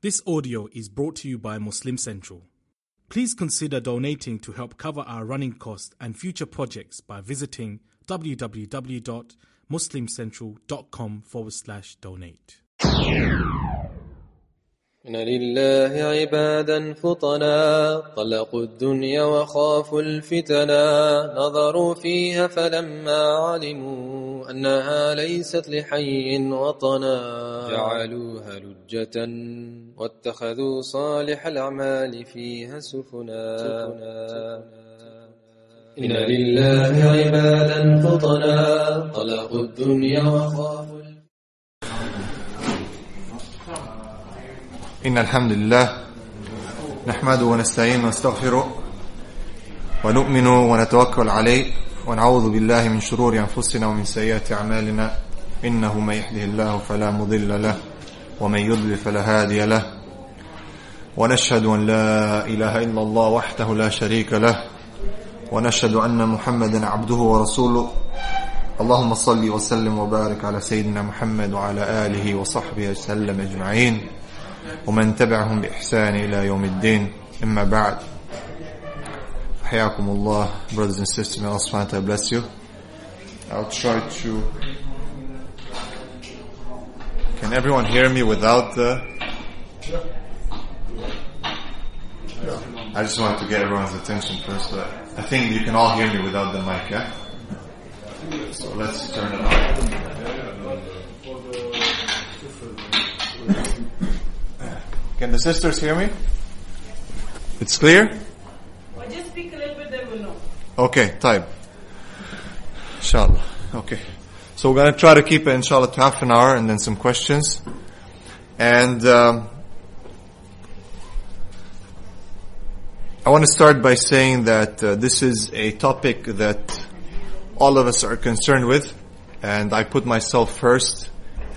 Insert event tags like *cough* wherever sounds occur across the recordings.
This audio is brought to you by Muslim Central. Please consider donating to help cover our running costs and future projects by visiting www.muslimcentral.com forward slash donate. إن لله عبادا فطنا طلقوا الدنيا وخافوا الفتنا نظروا فيها فلما علموا أنها ليست لحي وطنا. جعلوها لجة واتخذوا صالح الأعمال فيها سفنا. إن لله عبادا فطنا. طلقوا الدنيا وخافوا إن الحمد لله نحمده ونستعين ونستغفره ونؤمن ونتوكل عليه. ونعوذ بالله من شرور أنفسنا ومن سيئات أعمالنا. إنه من يهده الله فلا مضل له ومن يضلل فلا هادي له. ونشهد أن لا إله إلا الله وحده لا شريك له. ونشهد أن محمدا عبده ورسوله. اللهم صل وسلم وبارك على سيدنا محمد وعلى آله وصحبه وسلم أجمعين. ومن تبعهم بإحسان إلى يوم الدين. إما بعد. Hayakumullah, brothers and sisters, may Allah I bless you. I'll try to... Can everyone hear me without the... I just wanted to get everyone's attention first. I think you can all hear me without the mic, yeah? So let's turn it on. Can the sisters hear me? It's clear? Okay, time. Inshallah. Okay. So we're going to try to keep it, inshallah, to half an hour and then some questions. And um, I want to start by saying that uh, this is a topic that all of us are concerned with. And I put myself first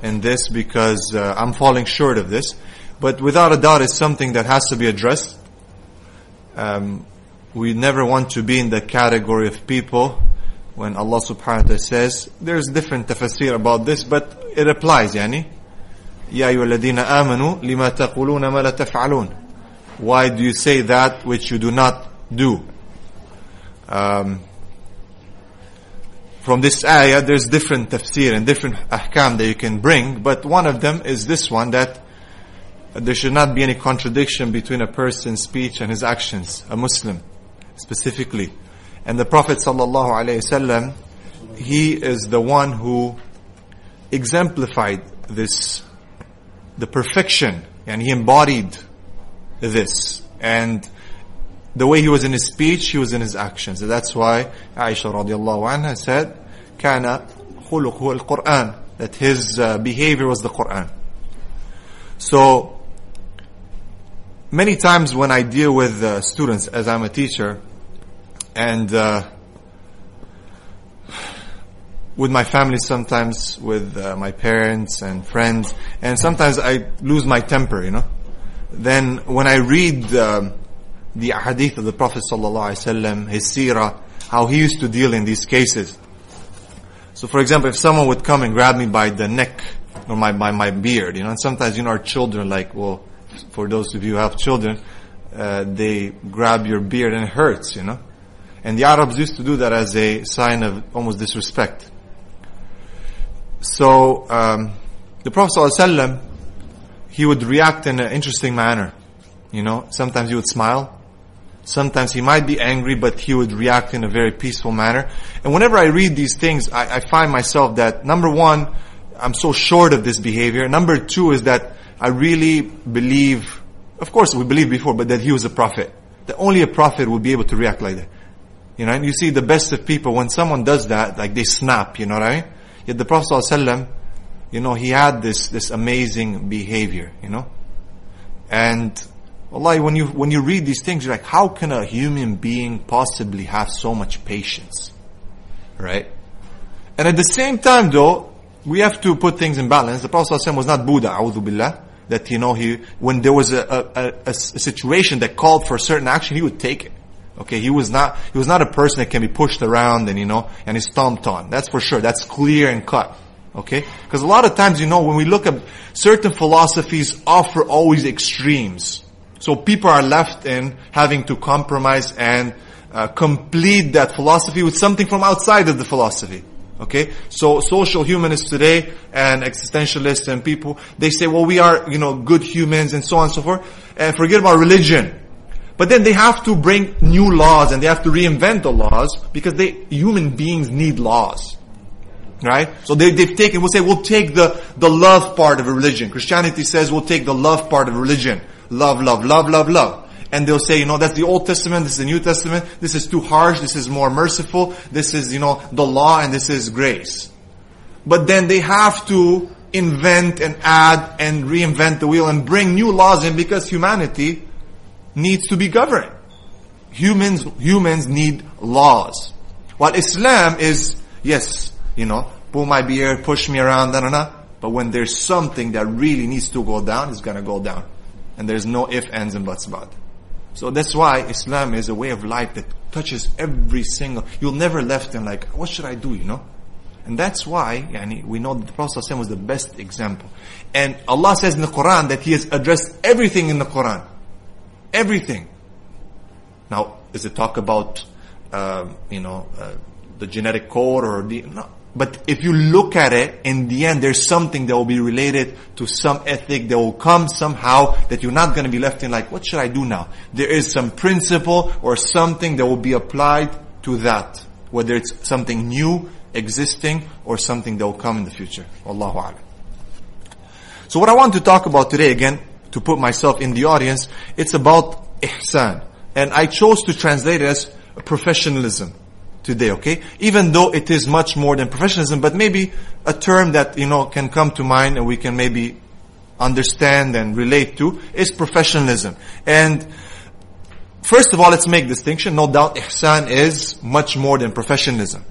in this because uh, I'm falling short of this. But without a doubt, it's something that has to be addressed. Um, we never want to be in the category of people when Allah subhanahu wa ta'ala says, there's different tafsir about this, but it applies, yani. يا أيها الذين آمنوا لما تقولون ما لا تفعلون Why do you say that which you do not do? Um, from this ayah, there's different tafsir and different ahkam that you can bring, but one of them is this one that there should not be any contradiction between a person's speech and his actions, a Muslim specifically. And the Prophet sallallahu he is the one who exemplified this, the perfection, and he embodied this. And the way he was in his speech, he was in his actions. And that's why Aisha radiallahu anha said, "Kana khuluquhu al-Qur'an," that his uh, behavior was the Qur'an. So many times when I deal with uh, students, as I'm a teacher, and uh, with my family sometimes, with uh, my parents and friends, and sometimes I lose my temper, you know. Then when I read um, the hadith of the Prophet sallallahu his seerah, how he used to deal in these cases. So, for example, if someone would come and grab me by the neck or my by my beard, you know, and sometimes you know our children, like, well, for those of you who have children, uh, they grab your beard and it hurts, you know. And the Arabs used to do that as a sign of almost disrespect. So, um, the Prophet ﷺ, he would react in an interesting manner. You know, sometimes he would smile. Sometimes he might be angry, but he would react in a very peaceful manner. And whenever I read these things, I, I find myself that number one, I'm so short of this behavior. Number two is that I really believe, of course we believed before, but that he was a prophet. That only a prophet would be able to react like that. You know, and you see the best of people, when someone does that, like they snap, you know what I mean? Yet the Prophet ﷺ, you know, he had this, this amazing behavior, you know? And, Allah, when you, when you read these things, you're like, how can a human being possibly have so much patience? Right? And at the same time though, we have to put things in balance. The Prophet ﷺ was not Buddha, a'udhu billah, that, you know, he, when there was a, a, a, a situation that called for a certain action, he would take it. Okay, he was not, he was not a person that can be pushed around and, you know, and is stomped on. That's for sure. That's clear and cut. Okay? Because a lot of times, you know, when we look at certain philosophies offer always extremes. So people are left in having to compromise and uh, complete that philosophy with something from outside of the philosophy. Okay? So social humanists today and existentialists and people, they say, well, we are, you know, good humans and so on and so forth, and forget about religion. But then they have to bring new laws and they have to reinvent the laws because they, human beings need laws. Right? So they, they've taken, we'll say, we'll take the, the love part of religion. Christianity says we'll take the love part of religion. Love, love, love, love, love. And they'll say, you know, that's the Old Testament, this is the New Testament, this is too harsh, this is more merciful, this is, you know, the law and this is grace. But then they have to invent and add and reinvent the wheel and bring new laws in because humanity needs to be governed. Humans, humans need laws. While Islam is, yes, you know, pull my beard, push me around, da, da, da. But when there's something that really needs to go down, it's gonna go down. And there's no if, ands, and buts about it. So that's why Islam is a way of life that touches every single, you'll never left in like, what should I do, you know? And that's why, yani, we know that the Prophet ﷺ was the best example. And Allah says in the Quran that He has addressed everything in the Quran. Everything. Now, is it talk about, uh, you know, uh, the genetic code or the, no. But if you look at it, in the end, there's something that will be related to some ethic that will come somehow that you're not going to be left in like, what should I do now? There is some principle or something that will be applied to that. Whether it's something new, existing, or something that will come in the future. Allahu Alam. So what I want to talk about today, again, to put myself in the audience, it's about ihsan. And I chose to translate it as professionalism today, okay? Even though it is much more than professionalism, but maybe a term that, you know, can come to mind and we can maybe understand and relate to is professionalism. And first of all, let's make distinction. No doubt ihsan is much more than professionalism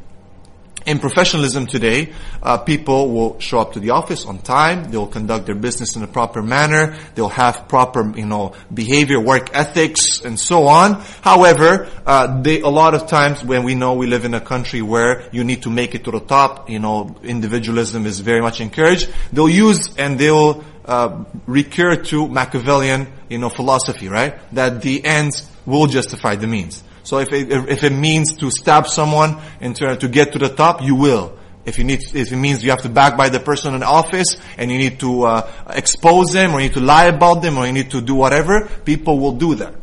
in professionalism today, uh, people will show up to the office on time. They'll conduct their business in a proper manner. They'll have proper, you know, behavior, work ethics, and so on. However, uh, they, a lot of times when we know we live in a country where you need to make it to the top, you know, individualism is very much encouraged. They'll use and they'll uh, recur to Machiavellian, you know, philosophy, right? That the ends will justify the means. So if it, if it means to stab someone and to, to get to the top, you will. If you need, if it means you have to back by the person in office and you need to uh, expose them or you need to lie about them or you need to do whatever, people will do that.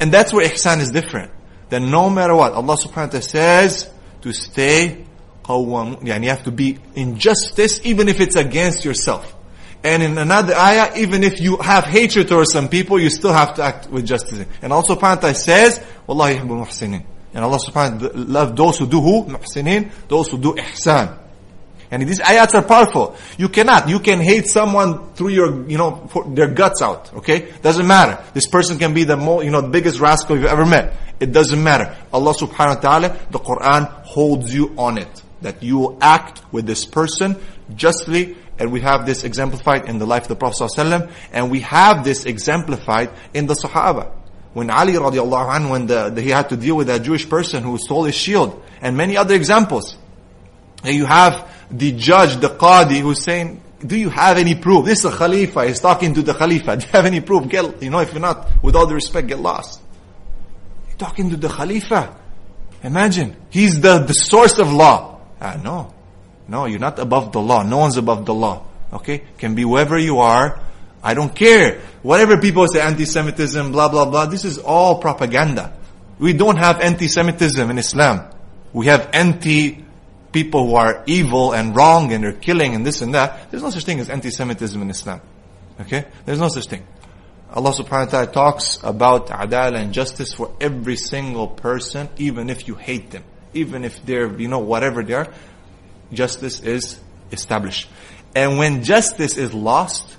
And that's where ihsan is different. That no matter what, Allah subhanahu wa ta'ala says to stay qawwam, and you have to be in justice even if it's against yourself. And in another ayah, even if you have hatred towards some people, you still have to act with justice. And also ta'ala says, Wallahi yuhibbul muhsinin. And Allah subhanahu love those who do who? Muhsinin. Those who do ihsan. And these ayats are powerful. You cannot. You can hate someone through your, you know, their guts out. Okay? Doesn't matter. This person can be the more, you know, the biggest rascal you've ever met. It doesn't matter. Allah subhanahu wa ta'ala, the Quran holds you on it. That you will act with this person justly and we have this exemplified in the life of the Prophet ﷺ, and we have this exemplified in the Sahaba. When Ali radiallahu anhu, when the, the, he had to deal with that Jewish person who stole his shield, and many other examples. And you have the judge, the qadi, who's saying, do you have any proof? This is a Khalifa, he's talking to the Khalifa. *laughs* Do you have any proof? Get, you know, if you're not, with all the respect, get lost. He's talking to the Khalifa. Imagine, he's the, the source of law. Ah, no. No, you're not above the law. No one's above the law. Okay? Can be whoever you are. I don't care. Whatever people say, anti-Semitism, blah, blah, blah, this is all propaganda. We don't have anti-Semitism in Islam. We have anti people who are evil and wrong and they're killing and this and that. There's no such thing as anti-Semitism in Islam. Okay? There's no such thing. Allah subhanahu wa ta'ala talks about adal and justice for every single person, even if you hate them. Even if they're, you know, whatever they are justice is established. And when justice is lost,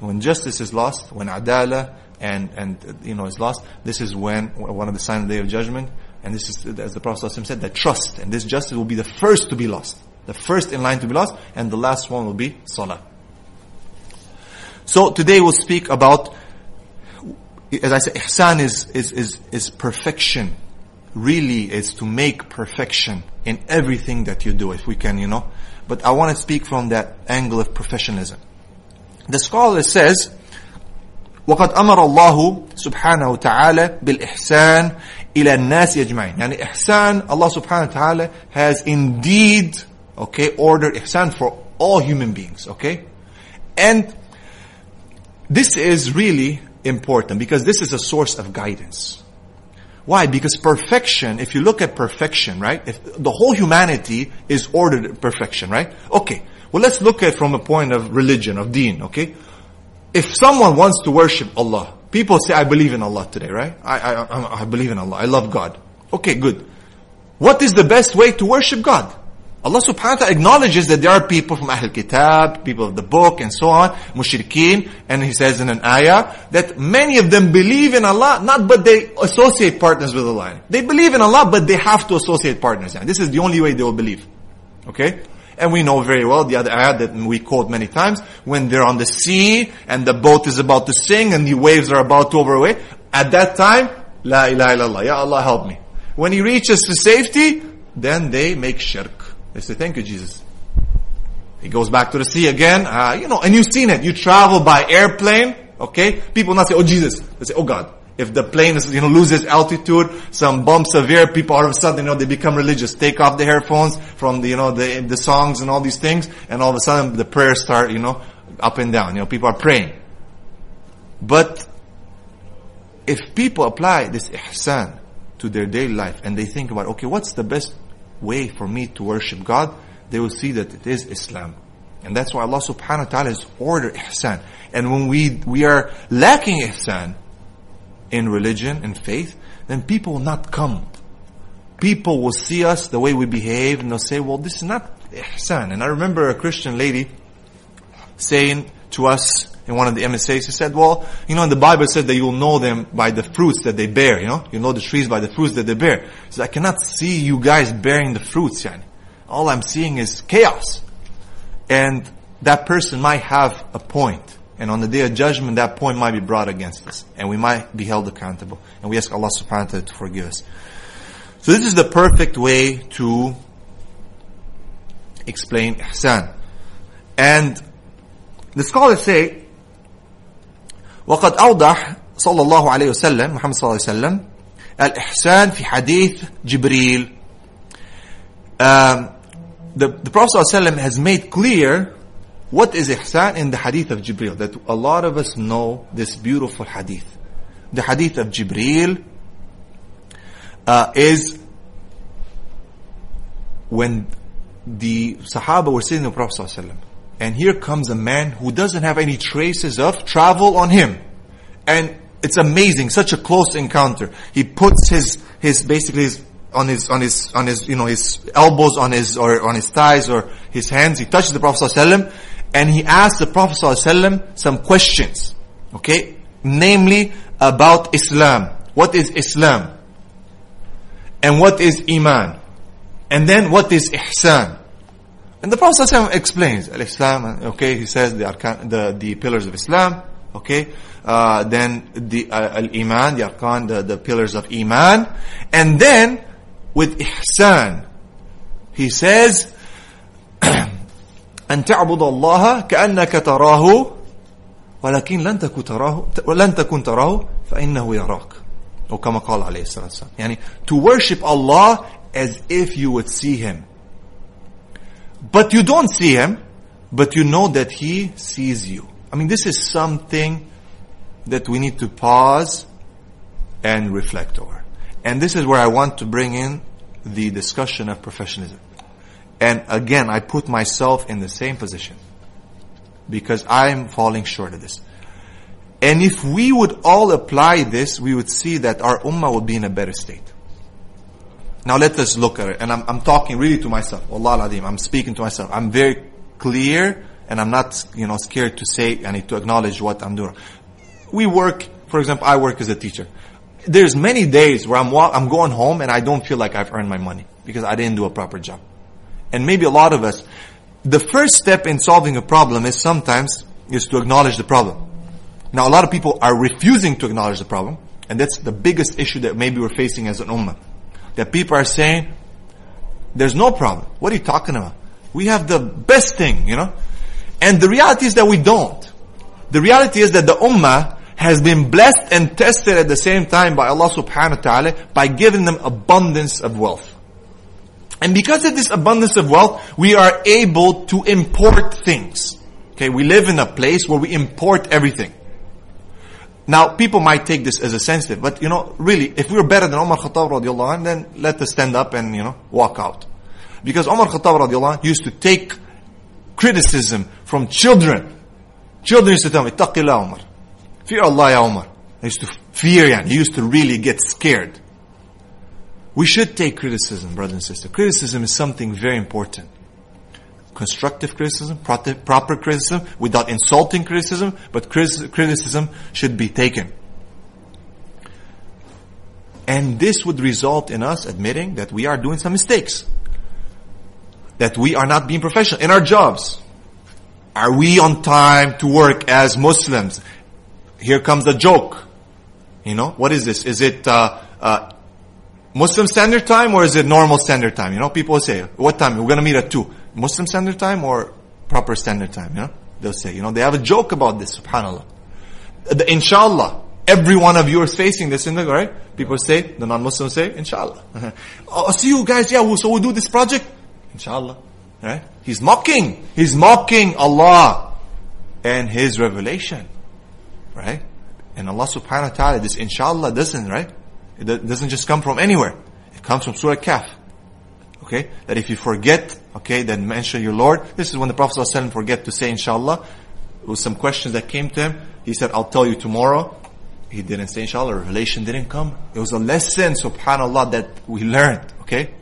when justice is lost, when adala and, and, you know, is lost, this is when, one of the signs of the day of judgment, and this is, as the Prophet ﷺ said, that trust, and this justice will be the first to be lost. The first in line to be lost, and the last one will be salah. So today we'll speak about, as I said, ihsan is, is, is, is perfection really is to make perfection in everything that you do. If we can, you know, but I want to speak from that angle of professionalism. The scholar says, وقد أمر الله سبحانه وتعالى بالإحسان إلى الناس أجمعين يعني إحسان Allah subhanahu wa ta'ala has indeed okay ordered إحسان for all human beings okay and this is really important because this is a source of guidance why? Because perfection, if you look at perfection, right? If the whole humanity is ordered perfection, right? Okay. Well, let's look at from a point of religion, of deen, okay? If someone wants to worship Allah, people say, I believe in Allah today, right? I, I, I, I believe in Allah. I love God. Okay, good. What is the best way to worship God? Allah subhanahu wa ta'ala acknowledges that there are people from Ahl Kitab, people of the book and so on, mushrikeen, and he says in an ayah that many of them believe in Allah, not but they associate partners with Allah. They believe in Allah, but they have to associate partners. This is the only way they will believe. Okay? And we know very well the other ayah that we quote many times, when they're on the sea and the boat is about to sink and the waves are about to overweight, at that time, La ilaha illallah, Ya Allah help me. When he reaches safety, then they make shirk. They say, thank you, Jesus. He goes back to the sea again, uh, you know, and you've seen it. You travel by airplane, okay? People not say, oh Jesus. They say, oh God. If the plane is, you know, loses altitude, some bump severe, people all of a sudden, you know, they become religious. Take off the earphones from the, you know, the, the songs and all these things, and all of a sudden the prayers start, you know, up and down. You know, people are praying. But, if people apply this ihsan to their daily life, and they think about, okay, what's the best way for me to worship God, they will see that it is Islam. And that's why Allah subhanahu wa ta'ala has ordered ihsan. And when we, we are lacking ihsan in religion and faith, then people will not come. People will see us the way we behave and they'll say, well, this is not ihsan. And I remember a Christian lady saying to us in one of the MSAs, he said, well, you know, in the Bible said that you'll know them by the fruits that they bear, you know? You know the trees by the fruits that they bear. So I cannot see you guys bearing the fruits, yani. All I'm seeing is chaos. And that person might have a point. And on the day of judgment, that point might be brought against us. And we might be held accountable. And we ask Allah subhanahu wa ta'ala to forgive us. So this is the perfect way to explain ihsan. And the scholars say, وقد أوضح صلى الله عليه وسلم محمد صلى الله عليه وسلم الإحسان في حديث جبريل um, the, the Prophet ﷺ has made clear what is ihsan in the hadith of Jibril. That a lot of us know this beautiful hadith. The hadith of Jibril uh, is when the Sahaba were sitting with the Prophet ﷺ. And here comes a man who doesn't have any traces of travel on him. And it's amazing, such a close encounter. He puts his, his, basically his, on his, on his, on his, you know, his elbows on his, or on his thighs or his hands. He touches the Prophet and he asks the Prophet some questions. Okay? Namely, about Islam. What is Islam? And what is Iman? And then what is Ihsan? And the Prophet ﷺ explains Islam. Okay, he says the arkan, the the pillars of Islam. Okay, uh, then the uh, al iman, the arkan, the, the pillars of iman, and then with ihsan, he says, أن تعبد الله كأنك تراه ولكن لن تكن تراه لن تكن تراه فإنه يراك أو كما قال عليه الصلاة والسلام يعني to worship Allah as if you would see Him but you don't see him, but you know that he sees you. I mean, this is something that we need to pause and reflect over. And this is where I want to bring in the discussion of professionalism. And again, I put myself in the same position because I'm falling short of this. And if we would all apply this, we would see that our ummah would be in a better state. Now let us look at it. And I'm, I'm talking really to myself. Allah Adim. I'm speaking to myself. I'm very clear and I'm not, you know, scared to say, I need to acknowledge what I'm doing. We work, for example, I work as a teacher. There's many days where I'm, I'm going home and I don't feel like I've earned my money because I didn't do a proper job. And maybe a lot of us, the first step in solving a problem is sometimes is to acknowledge the problem. Now a lot of people are refusing to acknowledge the problem and that's the biggest issue that maybe we're facing as an ummah that people are saying, there's no problem. What are you talking about? We have the best thing, you know? And the reality is that we don't. The reality is that the ummah has been blessed and tested at the same time by Allah subhanahu wa ta'ala by giving them abundance of wealth. And because of this abundance of wealth, we are able to import things. Okay, we live in a place where we import everything. Now, people might take this as a sensitive, but you know, really, if we are better than Omar Khattab radiallahu anh, then let us stand up and, you know, walk out. Because Omar Khattab radiallahu anh used to take criticism from children. Children used to tell me, Taqillah Omar. Fear Allah ya Umar. I used to fear, and he used to really get scared. We should take criticism, brothers and sisters. Criticism is something very important. Constructive criticism, proper criticism, without insulting criticism, but criticism should be taken. And this would result in us admitting that we are doing some mistakes. That we are not being professional in our jobs. Are we on time to work as Muslims? Here comes the joke. You know, what is this? Is it uh, uh, Muslim standard time or is it normal standard time? You know, people say, what time? We're going to meet at 2. Muslim standard time or proper standard time? You know, they'll say, you know, they have a joke about this, subhanAllah. The inshallah, every one of you is facing this in the, right? People say, the non-Muslims say, inshallah. *laughs* oh, see you guys, yeah, so we'll do this project? Inshallah. Right? He's mocking. He's mocking Allah and His revelation. Right? And Allah subhanahu wa ta'ala, this inshallah doesn't, right? It doesn't just come from anywhere. It comes from Surah Kahf. Okay? That if you forget, okay, then mention your Lord. This is when the Prophet ﷺ forget to say inshallah. It was some questions that came to him. He said, I'll tell you tomorrow. He didn't say inshallah. Revelation didn't come. It was a lesson, subhanAllah, that we learned. Okay?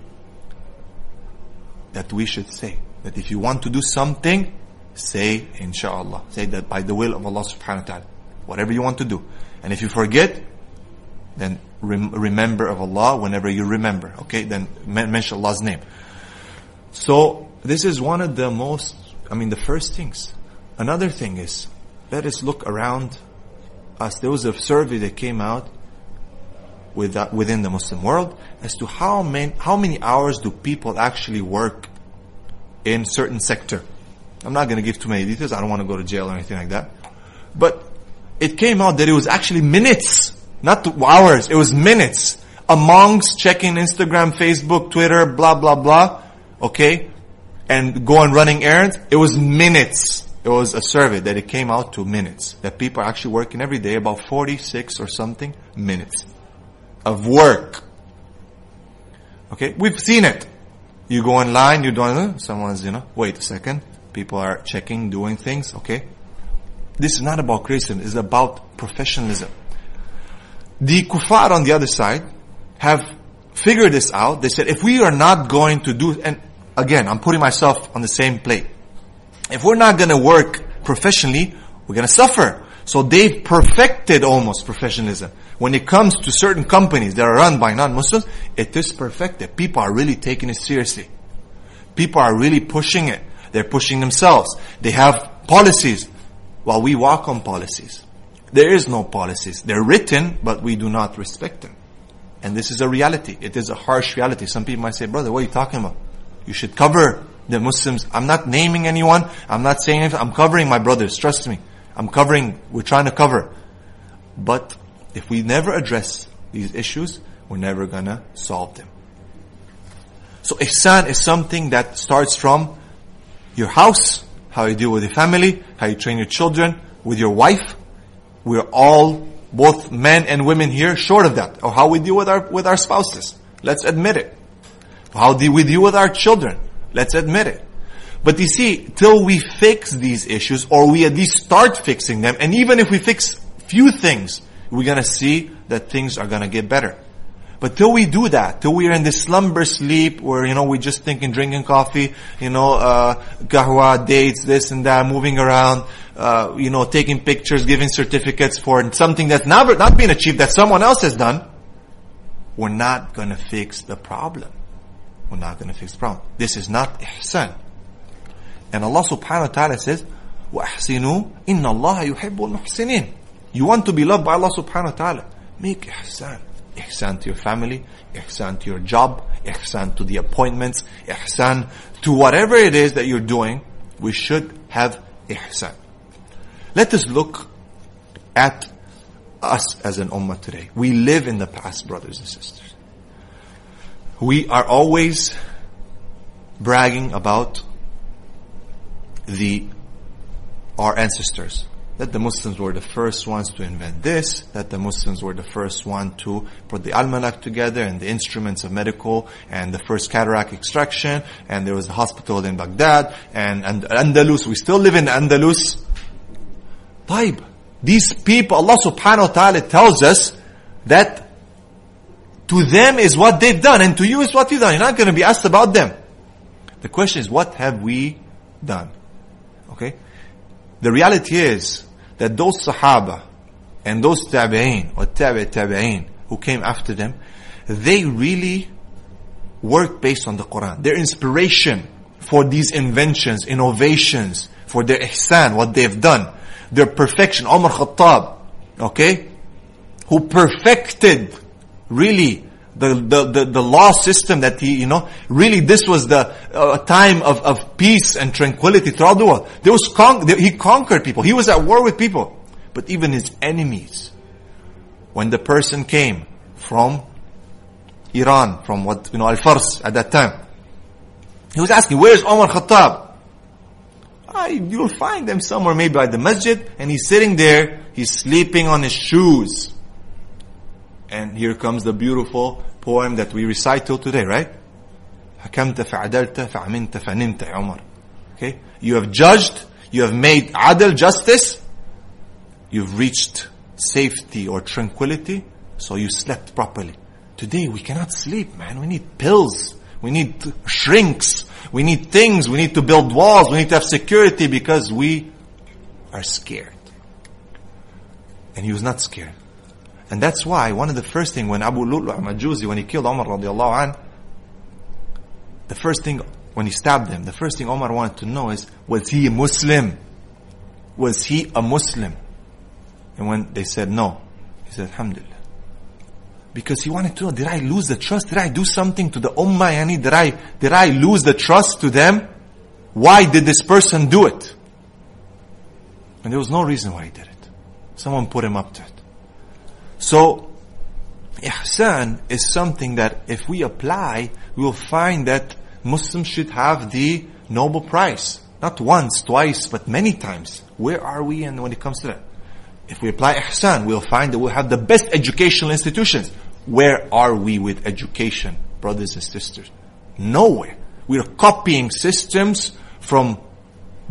That we should say. That if you want to do something, say inshallah. Say that by the will of Allah subhanahu wa ta'ala. Whatever you want to do. And if you forget, then rem- remember of Allah whenever you remember. Okay, then mention Allah's name. So this is one of the most, I mean, the first things. Another thing is, let us look around us. There was a survey that came out with that, within the Muslim world as to how many, how many hours do people actually work in certain sector. I'm not going to give too many details. I don't want to go to jail or anything like that. But it came out that it was actually minutes not hours, it was minutes amongst checking Instagram, Facebook, Twitter, blah, blah, blah. Okay? And going running errands. It was minutes. It was a survey that it came out to minutes. That people are actually working every day about 46 or something minutes of work. Okay? We've seen it. You go online, you don't, uh, someone's, you know, wait a second. People are checking, doing things, okay? This is not about criticism, it's about professionalism. The kuffar on the other side have figured this out. They said, if we are not going to do, and again, I'm putting myself on the same plate. If we're not going to work professionally, we're going to suffer. So they've perfected almost professionalism. When it comes to certain companies that are run by non-Muslims, it is perfected. People are really taking it seriously. People are really pushing it. They're pushing themselves. They have policies while we walk on policies. There is no policies. They're written, but we do not respect them. And this is a reality. It is a harsh reality. Some people might say, brother, what are you talking about? You should cover the Muslims. I'm not naming anyone. I'm not saying anything. I'm covering my brothers. Trust me. I'm covering. We're trying to cover. But if we never address these issues, we're never gonna solve them. So ihsan is something that starts from your house, how you deal with your family, how you train your children, with your wife, we're all, both men and women here, short of that. Or how we deal with our, with our spouses. Let's admit it. How do we deal with our children? Let's admit it. But you see, till we fix these issues, or we at least start fixing them, and even if we fix few things, we're gonna see that things are gonna get better. But till we do that, till we are in this slumber sleep where, you know, we're just thinking drinking coffee, you know, uh, kahwa, dates, this and that, moving around, uh, you know, taking pictures, giving certificates for something that's never, not being achieved that someone else has done, we're not gonna fix the problem. We're not gonna fix the problem. This is not ihsan. And Allah subhanahu wa ta'ala says, وَأَحْسِنُوا إِنَّ اللَّهَ يُحِبُّ الْمُحْسِنِينَ You want to be loved by Allah subhanahu wa ta'ala. Make ihsan. ihsan to your family, ihsan to your job, ihsan to the appointments, ihsan to whatever it is that you're doing, we should have ihsan. Let us look at us as an ummah today. We live in the past, brothers and sisters. We are always bragging about the our ancestors. That the Muslims were the first ones to invent this, that the Muslims were the first one to put the almanac together and the instruments of medical and the first cataract extraction and there was a hospital in Baghdad and, and Andalus. We still live in Andalus. طيب, these people, Allah subhanahu wa ta'ala tells us that to them is what they've done and to you is what you've done. You're not going to be asked about them. The question is, what have we done? Okay? The reality is that those Sahaba and those Tabi'een or Tabi' Tabi'een who came after them, they really worked based on the Quran. Their inspiration for these inventions, innovations, for their ihsan, what they've done, their perfection, Omar Khattab, okay, who perfected really the, the, the, the, law system that he, you know, really this was the uh, time of, of peace and tranquility throughout the world. There was con- he conquered people. He was at war with people. But even his enemies, when the person came from Iran, from what, you know, Al-Fars at that time, he was asking, where's Omar Khattab? Ah, you'll find them somewhere maybe by the masjid, and he's sitting there, he's sleeping on his shoes. And here comes the beautiful poem that we recite till today, right? حكمت فعدلت فعمنت فنمت يا عمر. Okay? You have judged, you have made adl justice, you've reached safety or tranquility, so you slept properly. Today we cannot sleep, man. We need pills. We need shrinks. We need things. We need to build walls. We need to have security because we are scared. And he was not scared. And that's why one of the first thing when Abu Lu'lu' Majusi, when he killed Umar radiallahu an, the first thing when he stabbed him, the first thing Omar wanted to know is, was he a Muslim? Was he a Muslim? And when they said no, he said, Alhamdulillah. Because he wanted to know, did I lose the trust? Did I do something to the Ummah? Yani, did I, did I lose the trust to them? Why did this person do it? And there was no reason why he did it. Someone put him up to it. So, ihsan is something that if we apply, we will find that Muslims should have the Nobel prize. Not once, twice, but many times. Where are we and when it comes to that? If we apply ihsan, we'll find that we'll have the best educational institutions. Where are we with education, brothers and sisters? Nowhere. We are copying systems from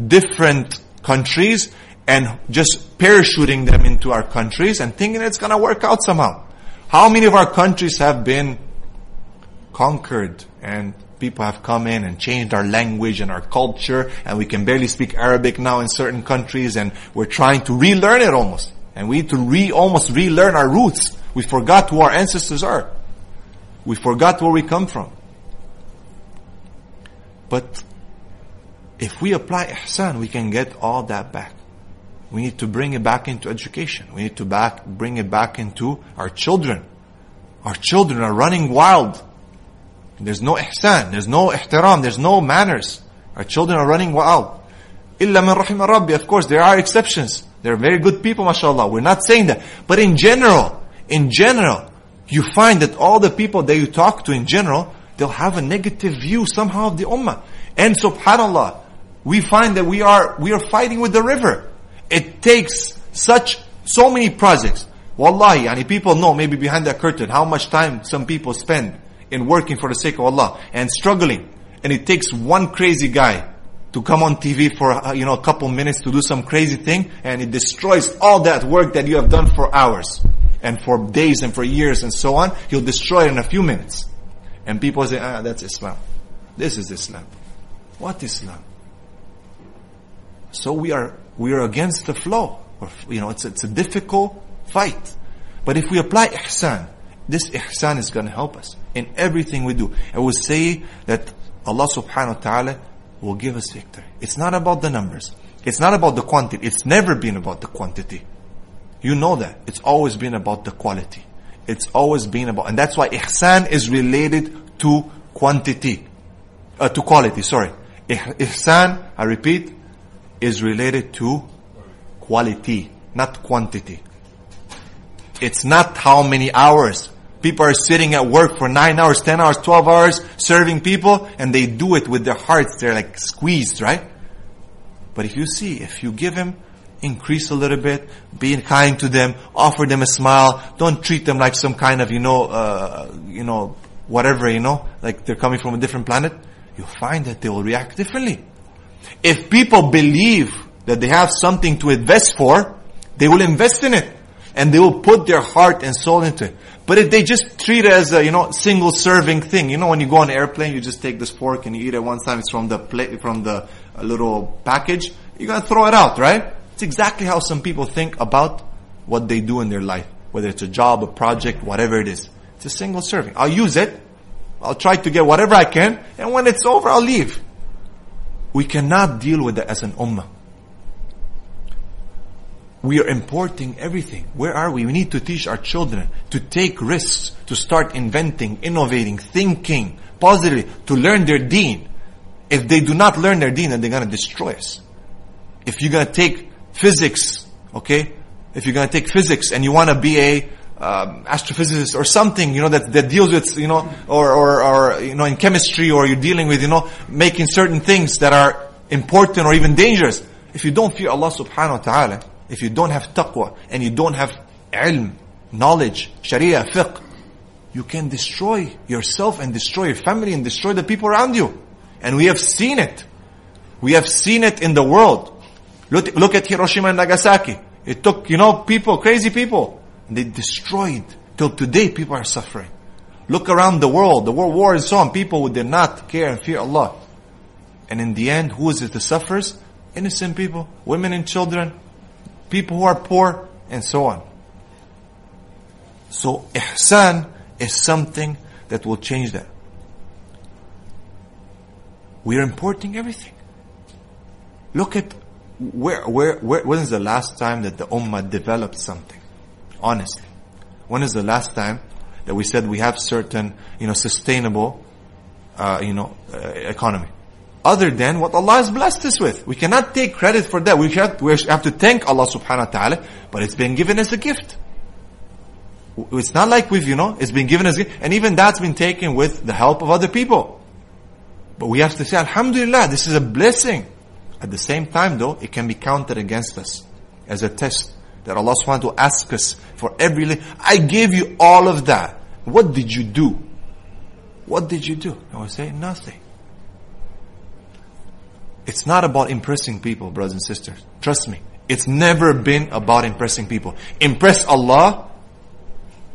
different countries and just parachuting them into our countries and thinking it's going to work out somehow. How many of our countries have been conquered and people have come in and changed our language and our culture and we can barely speak Arabic now in certain countries and we're trying to relearn it almost. And we need to re, almost relearn our roots. We forgot who our ancestors are. We forgot where we come from. But if we apply ihsan, we can get all that back. We need to bring it back into education. We need to back, bring it back into our children. Our children are running wild. There's no ihsan, there's no ihtiram, there's no manners. Our children are running wild. Illa min rahim rabbi. Of course, there are exceptions. They're very good people, mashallah. We're not saying that. But in general, in general, you find that all the people that you talk to in general, they'll have a negative view somehow of the ummah. And subhanallah, we find that we are, we are fighting with the river. It takes such, so many projects. Wallahi, and people know maybe behind that curtain how much time some people spend in working for the sake of Allah and struggling. And it takes one crazy guy to come on TV for, uh, you know, a couple minutes to do some crazy thing and it destroys all that work that you have done for hours and for days and for years and so on. He'll destroy it in a few minutes. And people say, ah, that's Islam. This is Islam. What Islam? So we are we are against the flow. You know, it's, it's a difficult fight. But if we apply ihsan, this ihsan is going to help us in everything we do. And we'll say that Allah subhanahu wa ta'ala will give us victory. It's not about the numbers. It's not about the quantity. It's never been about the quantity. You know that. It's always been about the quality. It's always been about, and that's why ihsan is related to quantity, uh, to quality, sorry. Ih- Ihsan, I repeat, is related to quality, not quantity. It's not how many hours. People are sitting at work for 9 hours, 10 hours, 12 hours, serving people, and they do it with their hearts. They're like squeezed, right? But if you see, if you give him, increase a little bit, be kind to them, offer them a smile, don't treat them like some kind of, you know, uh, you know, whatever, you know, like they're coming from a different planet, you'll find that they will react differently. If people believe that they have something to invest for, they will invest in it. And they will put their heart and soul into it. But if they just treat it as a, you know, single serving thing, you know, when you go on an airplane, you just take this fork and you eat it one time, it's from the plate, from the uh, little package, you're gonna throw it out, right? It's exactly how some people think about what they do in their life. Whether it's a job, a project, whatever it is. It's a single serving. I'll use it. I'll try to get whatever I can, and when it's over, I'll leave. We cannot deal with that as an ummah. We are importing everything. Where are we? We need to teach our children to take risks, to start inventing, innovating, thinking positively, to learn their deen. If they do not learn their deen, then they're gonna destroy us. If you're gonna take physics, okay? If you're gonna take physics and you wanna be a um, astrophysicist or something, you know, that, that deals with, you know, or, or, or, you know, in chemistry or you're dealing with, you know, making certain things that are important or even dangerous. If you don't fear Allah subhanahu wa ta'ala, if you don't have taqwa and you don't have ilm, knowledge, sharia, fiqh, you can destroy yourself and destroy your family and destroy the people around you. And we have seen it. We have seen it in the world. Look, look at Hiroshima and Nagasaki. It took, you know, people, crazy people. They destroyed. Till today, people are suffering. Look around the world, the world war and so on. People who did not care and fear Allah. And in the end, who is it that suffers? Innocent people, women and children, people who are poor, and so on. So, ihsan is something that will change that. We are importing everything. Look at where, where, where, when is the last time that the ummah developed something? Honestly. When is the last time that we said we have certain, you know, sustainable, uh, you know, uh, economy? Other than what Allah has blessed us with. We cannot take credit for that. We have, we have to thank Allah subhanahu wa ta'ala, but it's been given as a gift. It's not like we've, you know, it's been given as a gift, and even that's been taken with the help of other people. But we have to say, Alhamdulillah, this is a blessing. At the same time though, it can be counted against us as a test that Allah subhanahu wa ta'ala asks us for every, li- I gave you all of that. What did you do? What did you do? I will say, nothing. It's not about impressing people, brothers and sisters. Trust me. It's never been about impressing people. Impress Allah,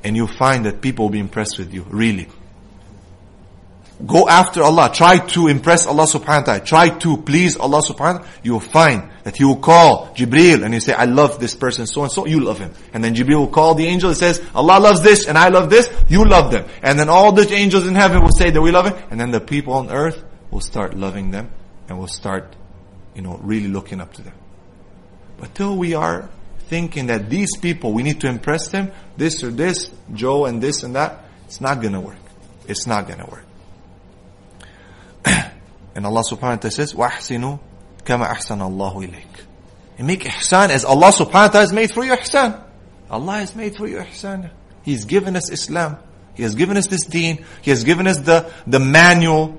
and you'll find that people will be impressed with you, really. Go after Allah. Try to impress Allah subhanahu wa ta'ala. Try to please Allah subhanahu wa ta'ala. You'll find that He will call Jibreel and He say, I love this person so and so, you love him. And then Jibreel will call the angel and says, Allah loves this and I love this, you love them. And then all the angels in heaven will say that we love him. And then the people on earth will start loving them and will start, you know, really looking up to them. But till we are thinking that these people, we need to impress them, this or this, Joe and this and that, it's not gonna work. It's not gonna work. and Allah subhanahu wa ta'ala says, وَأَحْسِنُوا كَمَا أَحْسَنَ اللَّهُ إِلَيْكَ And make ihsan as Allah subhanahu wa ta'ala has made for you ihsan. Allah has made for you ihsan. He's given us Islam. He has given us this deen. He has given us the, the manual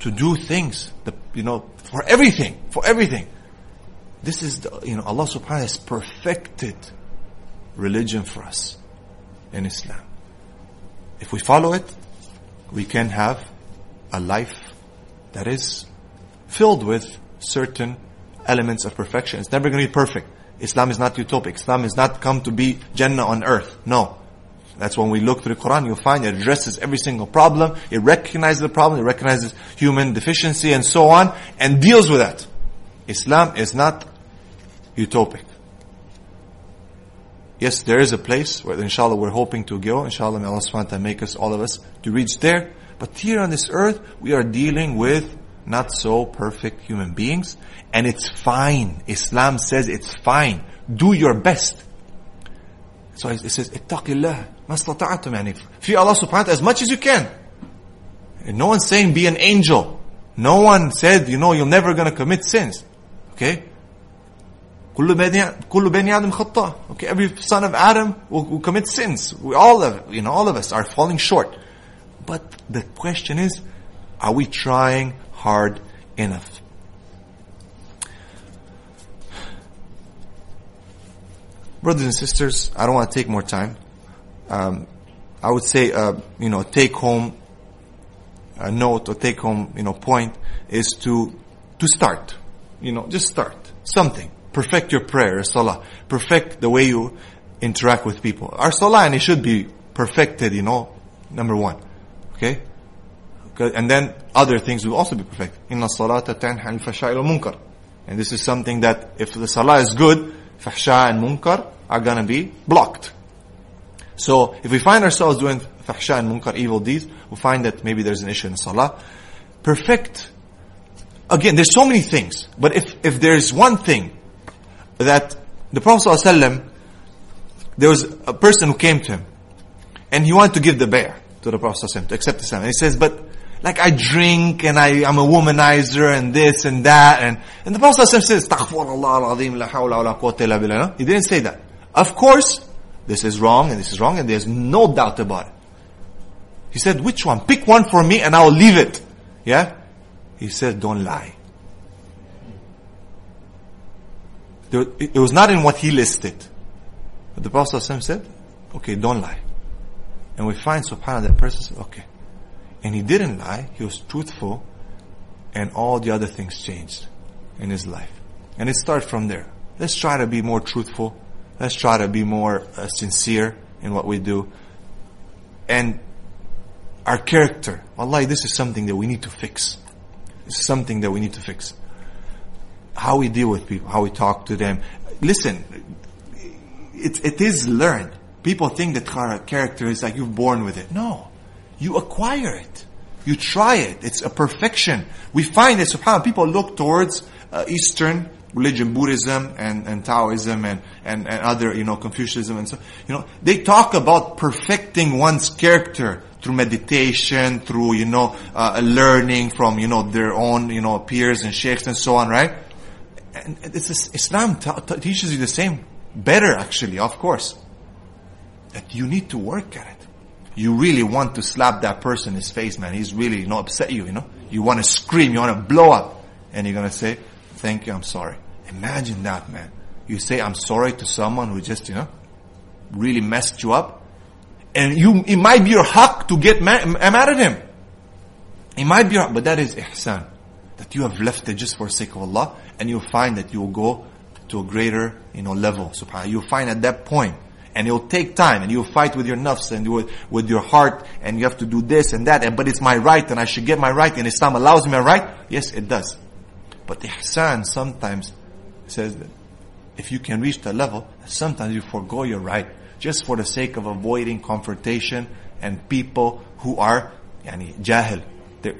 to do things. The, you know, for everything. For everything. This is, the, you know, Allah subhanahu wa ta'ala has perfected religion for us in Islam. If we follow it, we can have a life that is filled with certain elements of perfection. It's never going to be perfect. Islam is not utopic. Islam is not come to be Jannah on earth. No. That's when we look through the Quran, you'll find it addresses every single problem. It recognizes the problem. It recognizes human deficiency and so on and deals with that. Islam is not utopic. Yes, there is a place where inshallah we're hoping to go. Inshallah may Allah subhanahu wa ta'ala make us, all of us, to reach there. But here on this earth, we are dealing with not so perfect human beings. And it's fine. Islam says it's fine. Do your best. So it says, اتق الله ما استطعتم يعني fear Allah subhanahu wa ta'ala as much as you can. And no one's saying be an angel. No one said, you know, you're never gonna commit sins. Okay? كل بني كل بني آدم خطاء. Okay, every son of Adam will, will commit sins. We all of you know all of us are falling short. But the question is, are we trying hard enough? Brothers and sisters, I don't want to take more time. Um, I would say, uh, you know, take home a note or take home, you know, point is to to start. You know, just start something. Perfect your prayer, salah. Perfect the way you interact with people. Our salah and it should be perfected. You know, number one. Okay, and then other things will also be perfect. Inna salata tanha al munkar. And this is something that if the salah is good, fahsha and munkar are gonna be blocked. So if we find ourselves doing fahsha and munkar, evil deeds, we find that maybe there's an issue in salah. Perfect. Again, there's so many things, but if, if there's one thing that the Prophet ﷺ, there was a person who came to him, and he wanted to give the bay'ah to the Prophet to accept Islam. And he says, but like I drink and I, I'm a womanizer and this and that. And, and the Prophet says, la He didn't say that. Of course, this is wrong and this is wrong and there's no doubt about it. He said, which one? Pick one for me and I'll leave it. Yeah? He said, don't lie. It was not in what he listed. But the Prophet said, okay, don't lie. And we find, subhanAllah, that person said, okay. And he didn't lie, he was truthful, and all the other things changed in his life. And it starts from there. Let's try to be more truthful. Let's try to be more uh, sincere in what we do. And our character, Allah, this is something that we need to fix. Is something that we need to fix. How we deal with people, how we talk to them. Listen, it, it is learned. People think that character is like you're born with it. No. You acquire it. You try it. It's a perfection. We find that subhanAllah, people look towards uh, Eastern religion, Buddhism and, and Taoism and, and, and other, you know, Confucianism and so, you know, they talk about perfecting one's character through meditation, through, you know, uh, learning from, you know, their own, you know, peers and sheikhs and so on, right? And it's, Islam t- t- teaches you the same. Better, actually, of course. That you need to work at it. You really want to slap that person in his face, man. He's really, you know, upset you, you know. You want to scream, you want to blow up. And you're going to say, thank you, I'm sorry. Imagine that, man. You say, I'm sorry to someone who just, you know, really messed you up. And you, it might be your haq to get mad, mad at him. It might be but that is ihsan. That you have left it just for the sake of Allah, and you'll find that you will go to a greater, you know, level. Subhanallah. You'll find at that point, and it'll take time, and you'll fight with your nafs and with, with your heart, and you have to do this and that, and, but it's my right, and I should get my right, and Islam allows me my right. Yes, it does. But the ihsan sometimes says that if you can reach that level, sometimes you forego your right just for the sake of avoiding confrontation and people who are yani, jahil.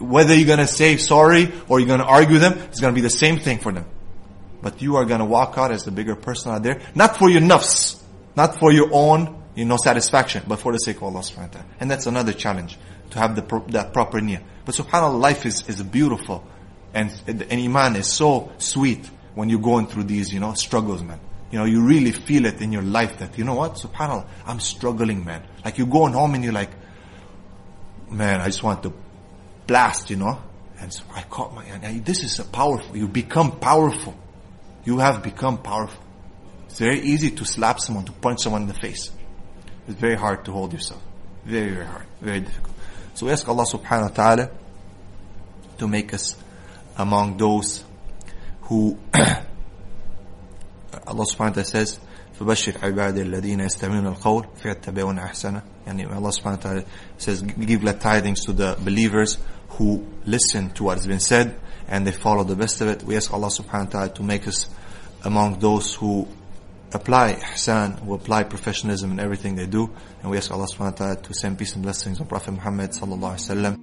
Whether you're gonna say sorry or you're gonna argue them, it's gonna be the same thing for them. But you are gonna walk out as the bigger person out there, not for your nafs, not for your own, you know, satisfaction, but for the sake of Allah subhanahu wa ta'ala. And that's another challenge, to have the pro- that proper niyyah. But subhanAllah, life is, is beautiful. And, and iman is so sweet when you're going through these, you know, struggles, man. You know, you really feel it in your life that, you know what, subhanAllah, I'm struggling, man. Like you're going home and you're like, man, I just want to blast, you know. And so I caught my, and I- this is a powerful, you become powerful. You have become powerful. It's very easy to slap someone, to punch someone in the face. It's very hard to hold yourself. Very, very hard. Very difficult. So we ask Allah subhanahu wa ta'ala to make us among those who *coughs* Allah subhanahu wa ta'ala says فبشر عبادي الذين يستمعون القول فيتبعون أحسنه يعني Allah subhanahu wa ta'ala says give glad tidings to the believers who listen to what has been said and they follow the best of it we ask Allah subhanahu wa ta'ala to make us among those who apply ihsan, who apply professionalism in everything they do and we ask Allah subhanahu wa ta'ala to send peace and blessings on Prophet Muhammad sallallahu alaihi wasallam